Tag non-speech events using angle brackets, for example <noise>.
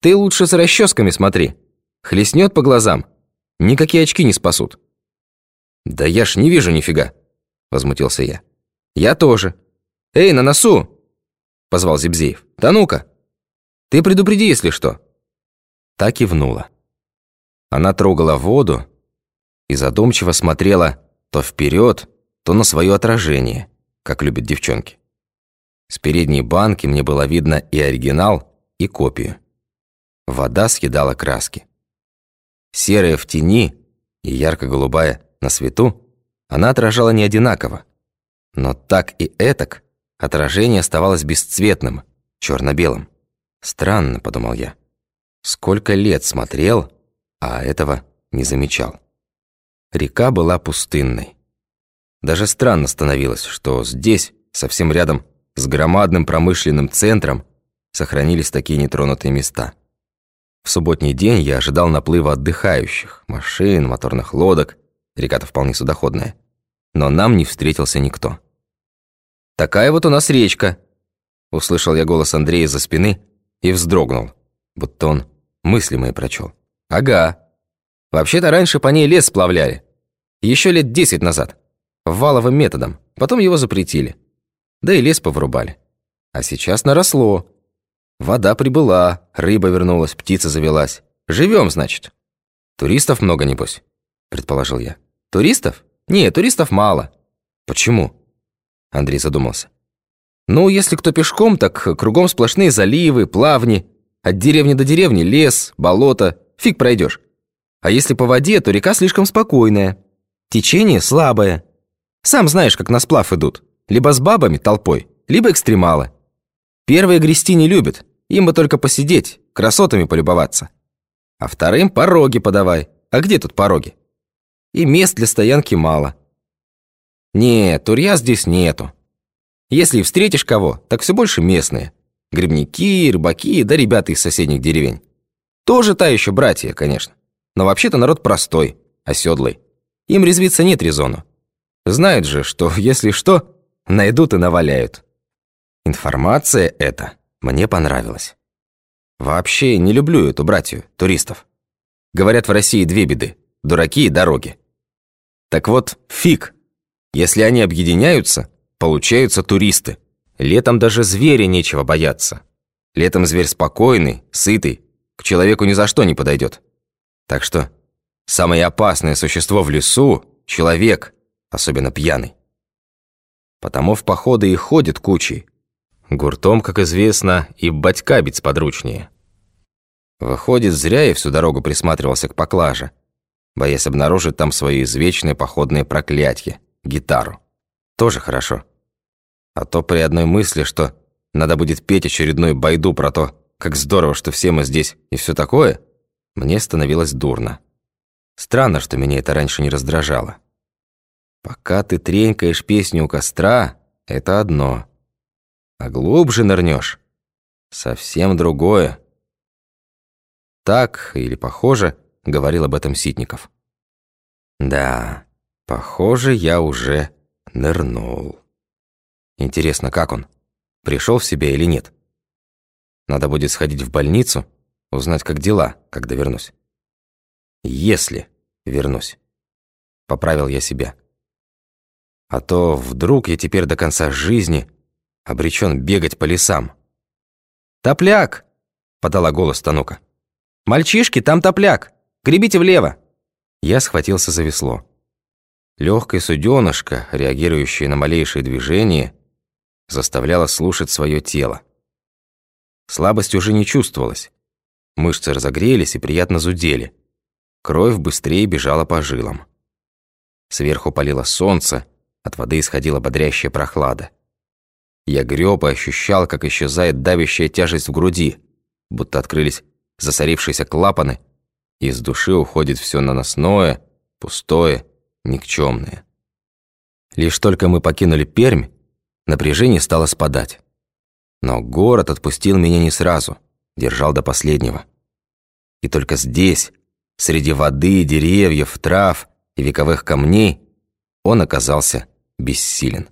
Ты лучше с расческами смотри. Хлестнет по глазам. Никакие очки не спасут». «Да я ж не вижу нифига», — возмутился я. «Я тоже. Эй, на носу!» — позвал Зибзеев. «Да ну-ка! Ты предупреди, если что!» Так кивнула. Она трогала воду и задумчиво смотрела то вперед, то на свое отражение, как любят девчонки. С передней банки мне было видно и оригинал, и копию. Вода съедала краски. Серая в тени и ярко-голубая на свету, она отражала не одинаково. Но так и этак отражение оставалось бесцветным, черно-белым. «Странно», — подумал я. «Сколько лет смотрел, а этого не замечал». Река была пустынной. Даже странно становилось, что здесь, совсем рядом с громадным промышленным центром, сохранились такие нетронутые места. В субботний день я ожидал наплыва отдыхающих, машин, моторных лодок, река-то вполне судоходная. Но нам не встретился никто. «Такая вот у нас речка», — услышал я голос Андрея за спины и вздрогнул, будто он мысли мои прочел. «Ага. Вообще-то раньше по ней лес сплавляли. Еще лет десять назад. Валовым методом. Потом его запретили. Да и лес повырубали. А сейчас наросло. Вода прибыла, рыба вернулась, птица завелась. Живем, значит. Туристов много, небось, предположил я. Туристов? Не, туристов мало. Почему? Андрей задумался. Ну, если кто пешком, так кругом сплошные заливы, плавни. От деревни до деревни лес, болото. Фиг пройдешь. А если по воде, то река слишком спокойная. Течение слабое. Сам знаешь, как на сплав идут. Либо с бабами, толпой, либо экстремалы. Первые грести не любят. Им бы только посидеть, красотами полюбоваться. А вторым пороги подавай. А где тут пороги? И мест для стоянки мало. Нет, турья здесь нету. Если встретишь кого, так все больше местные. Грибники, рыбаки, да ребята из соседних деревень. Тоже та еще братья, конечно. Но вообще-то народ простой, оседлый. Им резвиться нет резону. Знают же, что, <laughs> если что, найдут и наваляют. Информация эта мне понравилась. Вообще не люблю эту братью, туристов. Говорят, в России две беды – дураки и дороги. Так вот, фиг. Если они объединяются, получаются туристы. Летом даже зверя нечего бояться. Летом зверь спокойный, сытый, к человеку ни за что не подойдет. Так что самое опасное существо в лесу – человек, особенно пьяный. Потому в походы и ходят кучей. Гуртом, как известно, и батька подручнее. Выходит, зря я всю дорогу присматривался к поклаже, боясь обнаружить там свои извечные походные проклятия, гитару. Тоже хорошо. А то при одной мысли, что надо будет петь очередную байду про то, как здорово, что все мы здесь и все такое, мне становилось дурно. Странно, что меня это раньше не раздражало. Пока ты тренькаешь песню у костра, это одно. А глубже нырнешь — совсем другое. Так, или похоже, говорил об этом Ситников. Да, похоже, я уже нырнул. Интересно, как он? Пришел в себя или нет? Надо будет сходить в больницу, узнать, как дела, когда вернусь. Если вернусь. Поправил я себя. А то вдруг я теперь до конца жизни обречен бегать по лесам. «Топляк!» — подала голос Танука. «Мальчишки, там топляк! Гребите влево!» Я схватился за весло. Легкое суденышко, реагирующее на малейшие движения, заставляло слушать свое тело. Слабость уже не чувствовалась. Мышцы разогрелись и приятно зудели. Кровь быстрее бежала по жилам. Сверху палило солнце, от воды исходила бодрящая прохлада. Я греб и ощущал, как исчезает давящая тяжесть в груди, будто открылись засорившиеся клапаны, и из души уходит все наносное, пустое, никчемное. Лишь только мы покинули Пермь, напряжение стало спадать. Но город отпустил меня не сразу, держал до последнего. И только здесь, среди воды, деревьев, трав и вековых камней, он оказался бессилен.